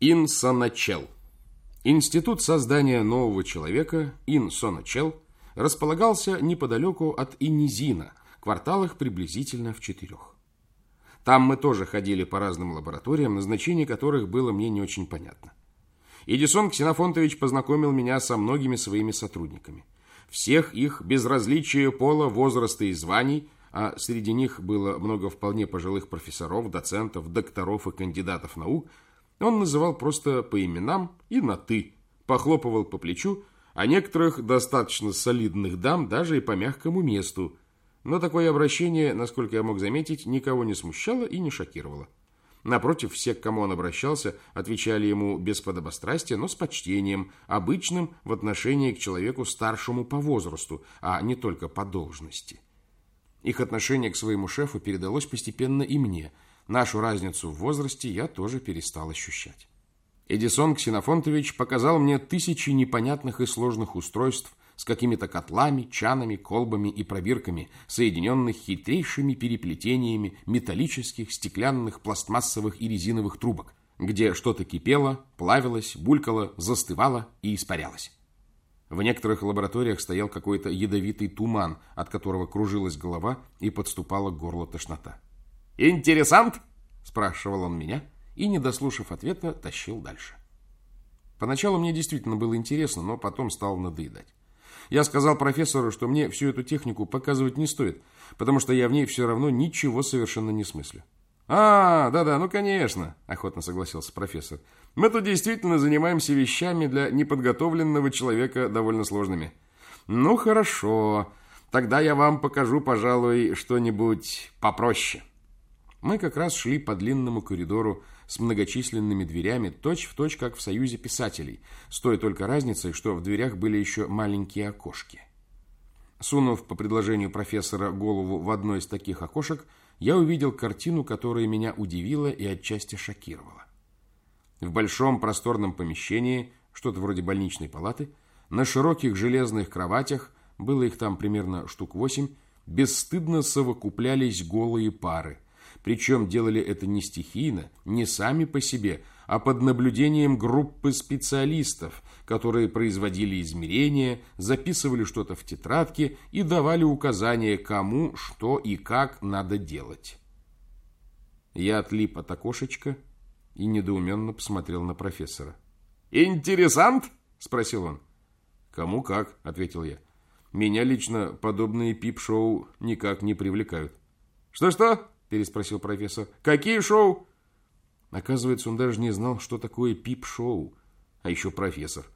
Инсоначел. Институт создания нового человека, Инсоначел, располагался неподалеку от Инизина, кварталах приблизительно в четырех. Там мы тоже ходили по разным лабораториям, назначение которых было мне не очень понятно. Эдисон Ксенофонтович познакомил меня со многими своими сотрудниками. Всех их, без различия пола, возраста и званий, а среди них было много вполне пожилых профессоров, доцентов, докторов и кандидатов наук, он называл просто по именам и на «ты», похлопывал по плечу, а некоторых достаточно солидных дам даже и по мягкому месту. Но такое обращение, насколько я мог заметить, никого не смущало и не шокировало. Напротив, все, к кому он обращался, отвечали ему без подобострастия, но с почтением, обычным в отношении к человеку старшему по возрасту, а не только по должности. Их отношение к своему шефу передалось постепенно и мне. Нашу разницу в возрасте я тоже перестал ощущать. Эдисон Ксенофонтович показал мне тысячи непонятных и сложных устройств с какими-то котлами, чанами, колбами и пробирками, соединенных хитрейшими переплетениями металлических, стеклянных, пластмассовых и резиновых трубок, где что-то кипело, плавилось, булькало, застывало и испарялось. В некоторых лабораториях стоял какой-то ядовитый туман, от которого кружилась голова и подступала к горлу тошнота. «Интересант?» – спрашивал он меня, и, не дослушав ответа, тащил дальше. Поначалу мне действительно было интересно, но потом стал надоедать. Я сказал профессору, что мне всю эту технику показывать не стоит, потому что я в ней все равно ничего совершенно не смыслю. «А, да-да, ну конечно», – охотно согласился профессор. «Мы тут действительно занимаемся вещами для неподготовленного человека довольно сложными». «Ну, хорошо. Тогда я вам покажу, пожалуй, что-нибудь попроще». Мы как раз шли по длинному коридору с многочисленными дверями, точь-в-точь, точь, как в Союзе писателей, с той только разницей, что в дверях были еще маленькие окошки. Сунув по предложению профессора голову в одно из таких окошек, я увидел картину, которая меня удивила и отчасти шокировала. В большом просторном помещении, что-то вроде больничной палаты, на широких железных кроватях, было их там примерно штук восемь, бесстыдно совокуплялись голые пары. Причем делали это не стихийно, не сами по себе, а под наблюдением группы специалистов, которые производили измерения, записывали что-то в тетрадке и давали указания, кому, что и как надо делать. Я отлип от окошечка и недоуменно посмотрел на профессора. «Интересант?» – спросил он. «Кому как», – ответил я. «Меня лично подобные пип-шоу никак не привлекают». «Что-что?» – переспросил профессор. «Какие шоу?» Оказывается, он даже не знал, что такое пип-шоу, а еще профессор.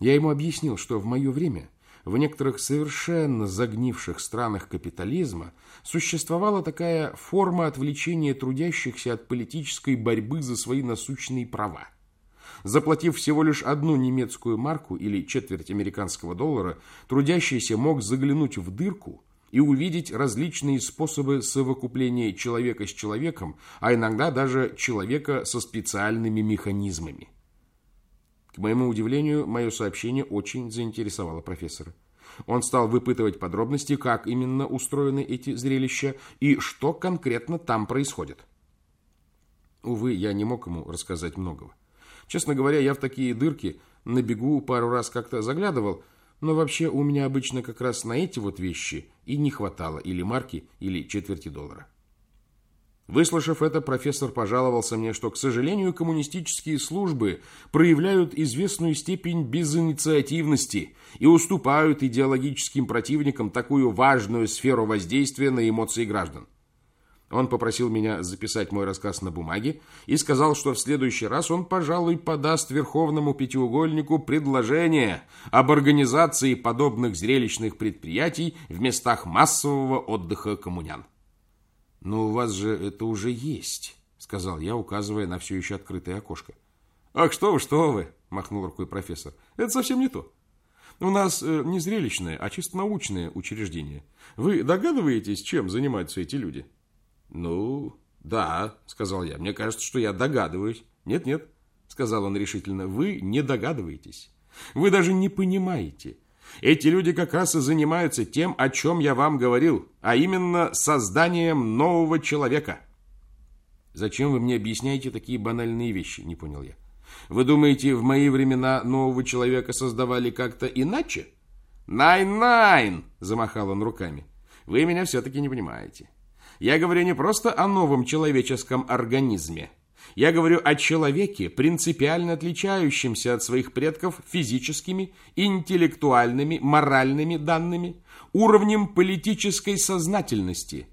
Я ему объяснил, что в мое время в некоторых совершенно загнивших странах капитализма существовала такая форма отвлечения трудящихся от политической борьбы за свои насущные права. Заплатив всего лишь одну немецкую марку или четверть американского доллара, трудящийся мог заглянуть в дырку и увидеть различные способы совокупления человека с человеком, а иногда даже человека со специальными механизмами. К моему удивлению, мое сообщение очень заинтересовало профессора. Он стал выпытывать подробности, как именно устроены эти зрелища и что конкретно там происходит. Увы, я не мог ему рассказать многого. Честно говоря, я в такие дырки на бегу пару раз как-то заглядывал – но вообще у меня обычно как раз на эти вот вещи и не хватало или марки, или четверти доллара. Выслушав это, профессор пожаловался мне, что, к сожалению, коммунистические службы проявляют известную степень безинициативности и уступают идеологическим противникам такую важную сферу воздействия на эмоции граждан. Он попросил меня записать мой рассказ на бумаге и сказал, что в следующий раз он, пожалуй, подаст Верховному Пятиугольнику предложение об организации подобных зрелищных предприятий в местах массового отдыха коммунян. «Но у вас же это уже есть», — сказал я, указывая на все еще открытое окошко. «Ах, что вы, что вы!» — махнул рукой профессор. «Это совсем не то. У нас э, не зрелищное, а чисто научное учреждение. Вы догадываетесь, чем занимаются эти люди?» «Ну, да», — сказал я. «Мне кажется, что я догадываюсь». «Нет-нет», — сказал он решительно, — «вы не догадываетесь. Вы даже не понимаете. Эти люди как раз и занимаются тем, о чем я вам говорил, а именно созданием нового человека». «Зачем вы мне объясняете такие банальные вещи?» — не понял я. Вы думаете, в мои времена нового человека создавали как-то иначе? «Найн-найн!» – замахал он руками. «Вы меня все-таки не понимаете. Я говорю не просто о новом человеческом организме. Я говорю о человеке, принципиально отличающемся от своих предков физическими, интеллектуальными, моральными данными, уровнем политической сознательности.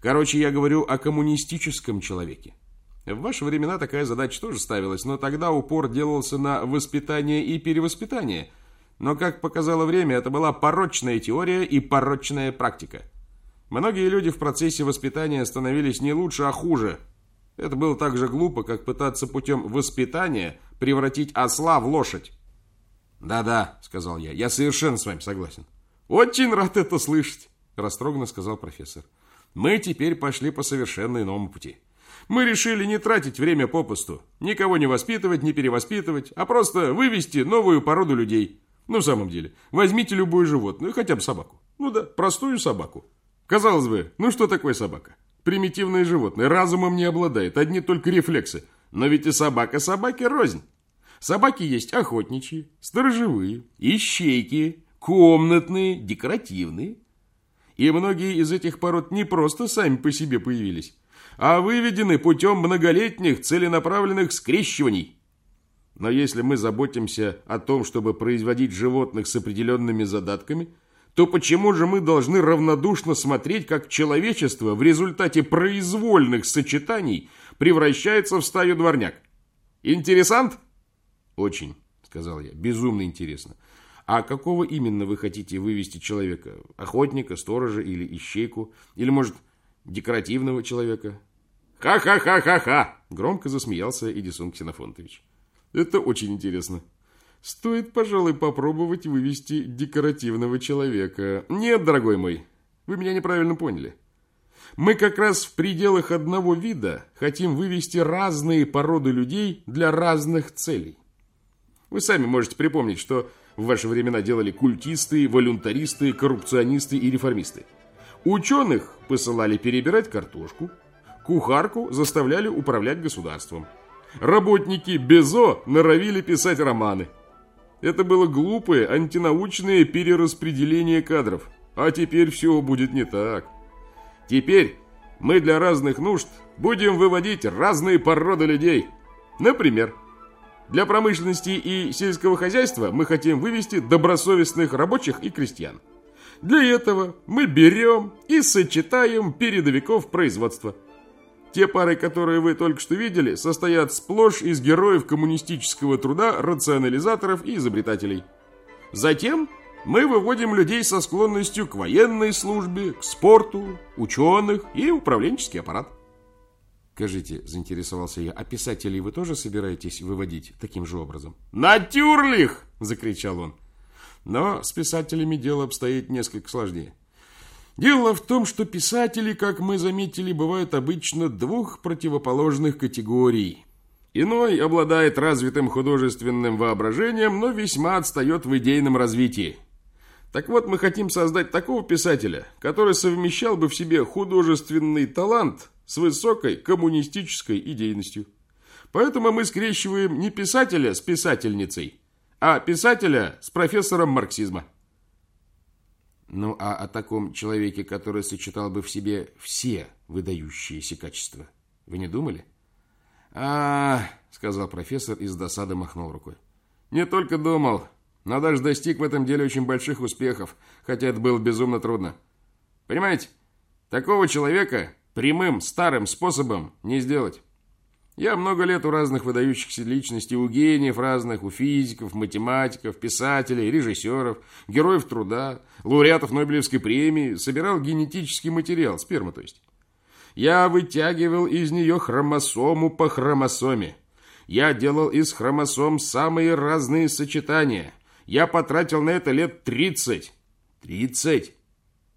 Короче, я говорю о коммунистическом человеке. В ваши времена такая задача тоже ставилась, но тогда упор делался на воспитание и перевоспитание. Но, как показало время, это была порочная теория и порочная практика. Многие люди в процессе воспитания становились не лучше, а хуже. Это было так же глупо, как пытаться путем воспитания превратить осла в лошадь. «Да-да», — сказал я, — «я совершенно с вами согласен». «Очень рад это слышать», — растроганно сказал профессор. «Мы теперь пошли по совершенно иному пути. Мы решили не тратить время попусту, никого не воспитывать, не перевоспитывать, а просто вывести новую породу людей. Ну, в самом деле, возьмите любое животное, хотя бы собаку. Ну да, простую собаку. Казалось бы, ну что такое собака? Примитивное животное, разумом не обладает, одни только рефлексы. Но ведь и собака собаке рознь. Собаки есть охотничьи, сторожевые, ищейки, комнатные, декоративные. И многие из этих пород не просто сами по себе появились, а выведены путем многолетних целенаправленных скрещиваний. Но если мы заботимся о том, чтобы производить животных с определенными задатками – то почему же мы должны равнодушно смотреть, как человечество в результате произвольных сочетаний превращается в стаю дворняк? Интересант? Очень, сказал я, безумно интересно. А какого именно вы хотите вывести человека? Охотника, сторожа или ищейку? Или, может, декоративного человека? Ха-ха-ха-ха-ха! Громко засмеялся Эдисон Ксенофонтович. Это очень интересно. Стоит, пожалуй, попробовать вывести декоративного человека. Нет, дорогой мой, вы меня неправильно поняли. Мы как раз в пределах одного вида хотим вывести разные породы людей для разных целей. Вы сами можете припомнить, что в ваши времена делали культисты, волюнтаристы, коррупционисты и реформисты. Ученых посылали перебирать картошку, кухарку заставляли управлять государством. Работники Безо норовили писать романы – это было глупое, антинаучное перераспределение кадров. А теперь все будет не так. Теперь мы для разных нужд будем выводить разные породы людей. Например, для промышленности и сельского хозяйства мы хотим вывести добросовестных рабочих и крестьян. Для этого мы берем и сочетаем передовиков производства – те пары, которые вы только что видели, состоят сплошь из героев коммунистического труда, рационализаторов и изобретателей. Затем мы выводим людей со склонностью к военной службе, к спорту, ученых и управленческий аппарат. Скажите, заинтересовался я, а писателей вы тоже собираетесь выводить таким же образом? «Натюрлих!» – закричал он. Но с писателями дело обстоит несколько сложнее. Дело в том, что писатели, как мы заметили, бывают обычно двух противоположных категорий. Иной обладает развитым художественным воображением, но весьма отстает в идейном развитии. Так вот, мы хотим создать такого писателя, который совмещал бы в себе художественный талант с высокой коммунистической идейностью. Поэтому мы скрещиваем не писателя с писательницей, а писателя с профессором марксизма. Ну, а о таком человеке, который сочетал бы в себе все выдающиеся качества, вы не думали? а сказал профессор и с досады махнул рукой. Не только думал, но даже достиг в этом деле очень больших успехов, хотя это было безумно трудно. Понимаете, такого человека прямым, старым способом не сделать. Я много лет у разных выдающихся личностей, у гениев разных, у физиков, математиков, писателей, режиссеров, героев труда, лауреатов Нобелевской премии собирал генетический материал, сперму то есть. Я вытягивал из нее хромосому по хромосоме. Я делал из хромосом самые разные сочетания. Я потратил на это лет 30. 30?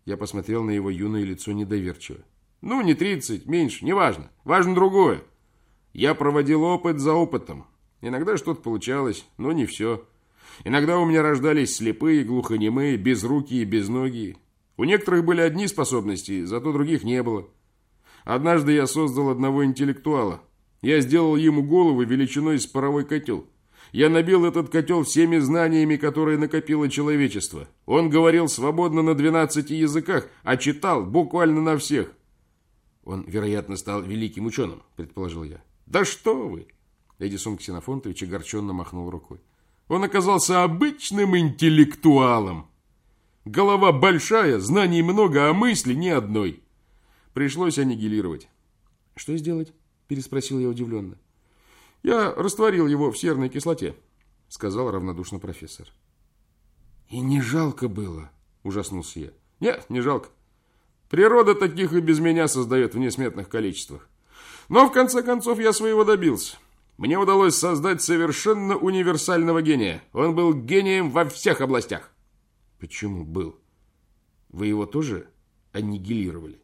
Я посмотрел на его юное лицо недоверчиво. Ну, не 30, меньше, неважно. Важно другое. Я проводил опыт за опытом. Иногда что-то получалось, но не все. Иногда у меня рождались слепые, глухонемые, безрукие, безногие. У некоторых были одни способности, зато других не было. Однажды я создал одного интеллектуала. Я сделал ему голову величиной с паровой котел. Я набил этот котел всеми знаниями, которые накопило человечество. Он говорил свободно на 12 языках, а читал буквально на всех. Он, вероятно, стал великим ученым, предположил я. Да что вы! Эдисон Ксенофонтович огорченно махнул рукой. Он оказался обычным интеллектуалом. Голова большая, знаний много, а мысли ни одной. Пришлось аннигилировать. Что сделать? Переспросил я удивленно. Я растворил его в серной кислоте, сказал равнодушно профессор. И не жалко было, ужаснулся я. Нет, не жалко. Природа таких и без меня создает в несметных количествах. Но в конце концов я своего добился. Мне удалось создать совершенно универсального гения. Он был гением во всех областях. Почему был? Вы его тоже аннигилировали?